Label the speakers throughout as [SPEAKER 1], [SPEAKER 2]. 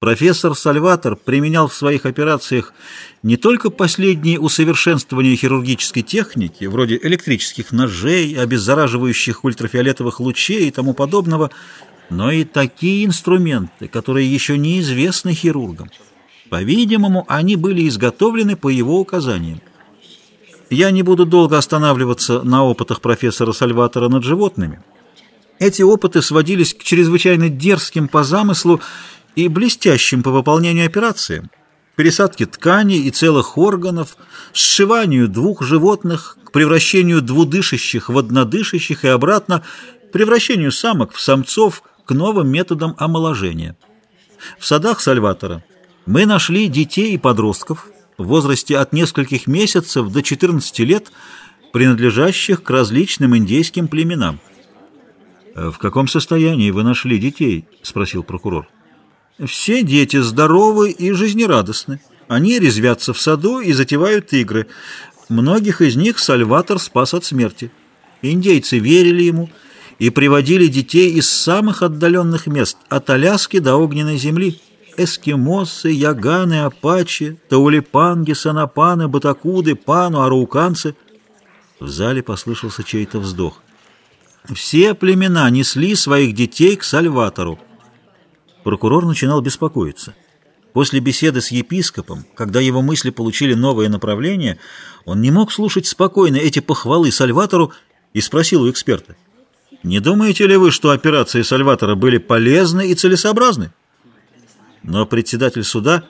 [SPEAKER 1] Профессор Сальватор применял в своих операциях не только последние усовершенствования хирургической техники, вроде электрических ножей, обеззараживающих ультрафиолетовых лучей и тому подобного, но и такие инструменты, которые еще неизвестны хирургам. По-видимому, они были изготовлены по его указаниям. Я не буду долго останавливаться на опытах профессора Сальватора над животными. Эти опыты сводились к чрезвычайно дерзким по замыслу и блестящим по выполнению операции, пересадке тканей и целых органов, сшиванию двух животных, к превращению двудышащих в однодышащих и обратно, превращению самок в самцов к новым методам омоложения. В садах Сальватора мы нашли детей и подростков в возрасте от нескольких месяцев до 14 лет, принадлежащих к различным индейским племенам. «В каком состоянии вы нашли детей?» – спросил прокурор. Все дети здоровы и жизнерадостны. Они резвятся в саду и затевают игры. Многих из них Сальватор спас от смерти. Индейцы верили ему и приводили детей из самых отдаленных мест, от Аляски до огненной земли. Эскимосы, яганы, апачи, таулипанги, санапаны, батакуды, пану, арауканцы. В зале послышался чей-то вздох. Все племена несли своих детей к Сальватору. Прокурор начинал беспокоиться. После беседы с епископом, когда его мысли получили новое направление, он не мог слушать спокойно эти похвалы Сальватору и спросил у эксперта, «Не думаете ли вы, что операции Сальватора были полезны и целесообразны?» Но председатель суда,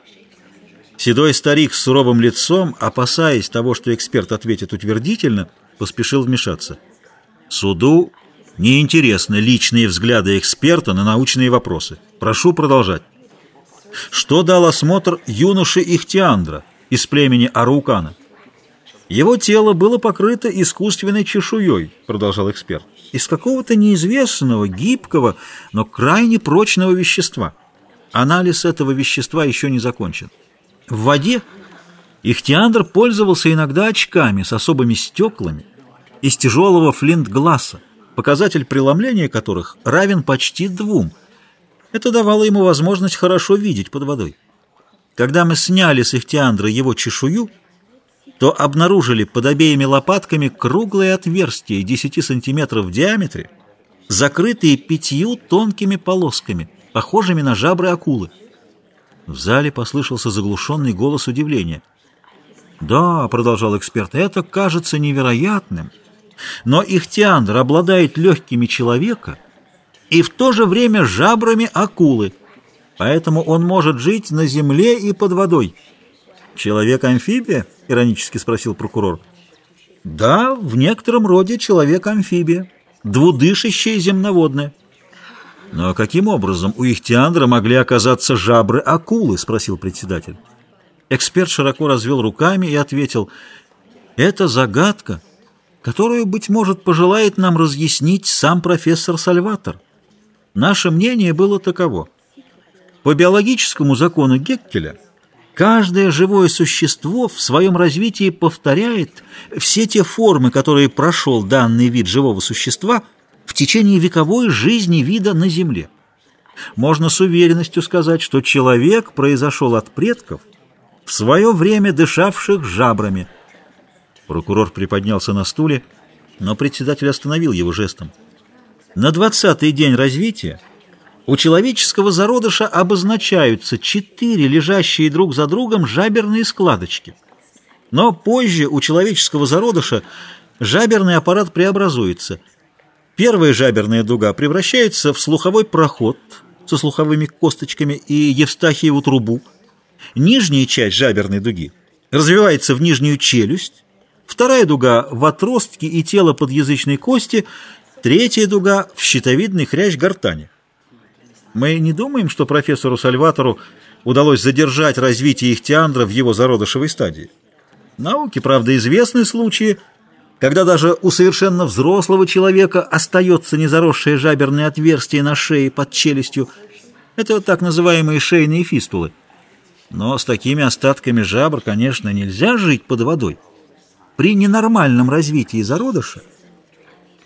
[SPEAKER 1] седой старик с суровым лицом, опасаясь того, что эксперт ответит утвердительно, поспешил вмешаться. Суду неинтересны личные взгляды эксперта на научные вопросы. Прошу продолжать. Что дал осмотр юноши Ихтиандра из племени Араукана? Его тело было покрыто искусственной чешуей, продолжал эксперт, из какого-то неизвестного, гибкого, но крайне прочного вещества. Анализ этого вещества еще не закончен. В воде Ихтиандр пользовался иногда очками с особыми стеклами из тяжелого флинт-гласса, показатель преломления которых равен почти двум – это давало ему возможность хорошо видеть под водой. Когда мы сняли с ихтиандра его чешую, то обнаружили под обеими лопатками круглые отверстия 10 сантиметров в диаметре, закрытые пятью тонкими полосками, похожими на жабры акулы. В зале послышался заглушенный голос удивления. «Да», — продолжал эксперт, — «это кажется невероятным, но Ихтиандр обладает легкими человека — и в то же время жабрами акулы, поэтому он может жить на земле и под водой. «Человек-амфибия?» — иронически спросил прокурор. «Да, в некотором роде человек-амфибия, двудышащее земноводное». «Но каким образом у Ихтиандра могли оказаться жабры акулы?» — спросил председатель. Эксперт широко развел руками и ответил, «Это загадка, которую, быть может, пожелает нам разъяснить сам профессор Сальватор». Наше мнение было таково. По биологическому закону Геккеля каждое живое существо в своем развитии повторяет все те формы, которые прошел данный вид живого существа в течение вековой жизни вида на Земле. Можно с уверенностью сказать, что человек произошел от предков, в свое время дышавших жабрами. Прокурор приподнялся на стуле, но председатель остановил его жестом. На двадцатый день развития у человеческого зародыша обозначаются четыре лежащие друг за другом жаберные складочки. Но позже у человеческого зародыша жаберный аппарат преобразуется. Первая жаберная дуга превращается в слуховой проход со слуховыми косточками и Евстахиеву трубу. Нижняя часть жаберной дуги развивается в нижнюю челюсть, вторая дуга в отростки и тело подъязычной кости – Третья дуга в щитовидный хрящ гортани. Мы не думаем, что профессору Сальватору удалось задержать развитие ихтиандра в его зародышевой стадии. Науке, правда, известны случаи, когда даже у совершенно взрослого человека остается незаросшее жаберное отверстие на шее под челюстью. Это так называемые шейные фистулы. Но с такими остатками жабр, конечно, нельзя жить под водой. При ненормальном развитии зародыша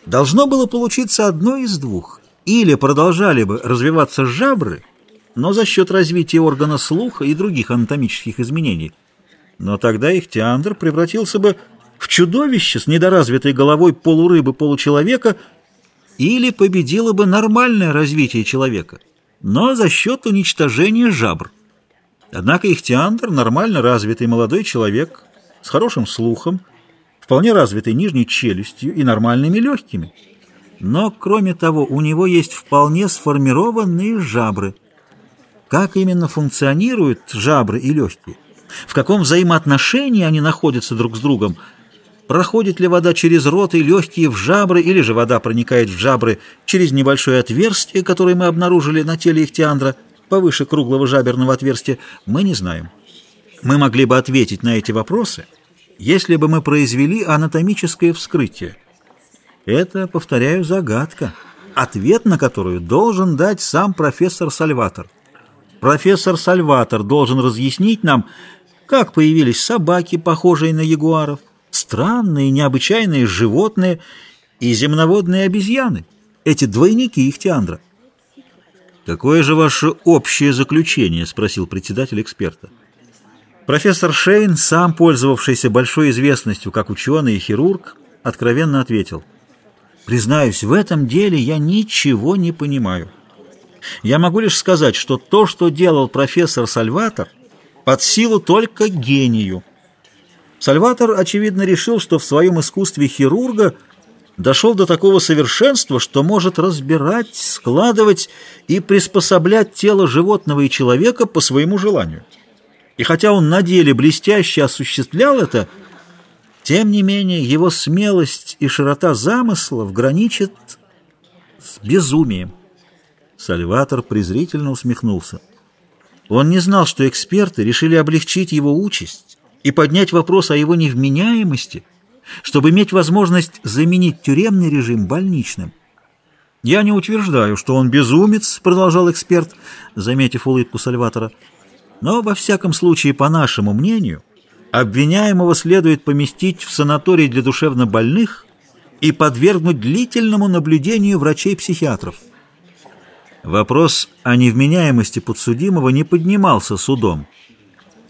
[SPEAKER 1] Должно было получиться одно из двух. Или продолжали бы развиваться жабры, но за счет развития органа слуха и других анатомических изменений. Но тогда их превратился бы в чудовище с недоразвитой головой полурыбы-получеловека или победило бы нормальное развитие человека, но за счет уничтожения жабр. Однако ихтиандр – нормально развитый молодой человек с хорошим слухом, вполне развитой нижней челюстью и нормальными легкими. Но, кроме того, у него есть вполне сформированные жабры. Как именно функционируют жабры и легкие? В каком взаимоотношении они находятся друг с другом? Проходит ли вода через рот и легкие в жабры, или же вода проникает в жабры через небольшое отверстие, которое мы обнаружили на теле ихтиандра – повыше круглого жаберного отверстия, мы не знаем. Мы могли бы ответить на эти вопросы, если бы мы произвели анатомическое вскрытие. Это, повторяю, загадка, ответ на которую должен дать сам профессор Сальватор. Профессор Сальватор должен разъяснить нам, как появились собаки, похожие на ягуаров, странные, необычайные животные и земноводные обезьяны, эти двойники Ихтиандра. «Какое же ваше общее заключение?» — спросил председатель эксперта. Профессор Шейн, сам пользовавшийся большой известностью как ученый и хирург, откровенно ответил. «Признаюсь, в этом деле я ничего не понимаю. Я могу лишь сказать, что то, что делал профессор Сальватор, под силу только гению. Сальватор, очевидно, решил, что в своем искусстве хирурга – дошел до такого совершенства, что может разбирать, складывать и приспособлять тело животного и человека по своему желанию. И хотя он на деле блестяще осуществлял это, тем не менее его смелость и широта замыслов граничат с безумием. Сальватор презрительно усмехнулся. Он не знал, что эксперты решили облегчить его участь и поднять вопрос о его невменяемости – чтобы иметь возможность заменить тюремный режим больничным. «Я не утверждаю, что он безумец», — продолжал эксперт, заметив улыбку Сальватора. «Но, во всяком случае, по нашему мнению, обвиняемого следует поместить в санаторий для душевнобольных и подвергнуть длительному наблюдению врачей-психиатров». Вопрос о невменяемости подсудимого не поднимался судом.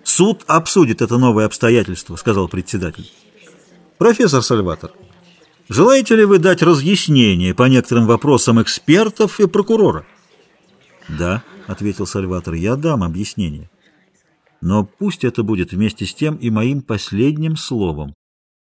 [SPEAKER 1] «Суд обсудит это новое обстоятельство», — сказал председатель. Профессор Сальватор, желаете ли вы дать разъяснение по некоторым вопросам экспертов и прокурора? Да, ответил Сальватор, я дам объяснение. Но пусть это будет вместе с тем и моим последним словом.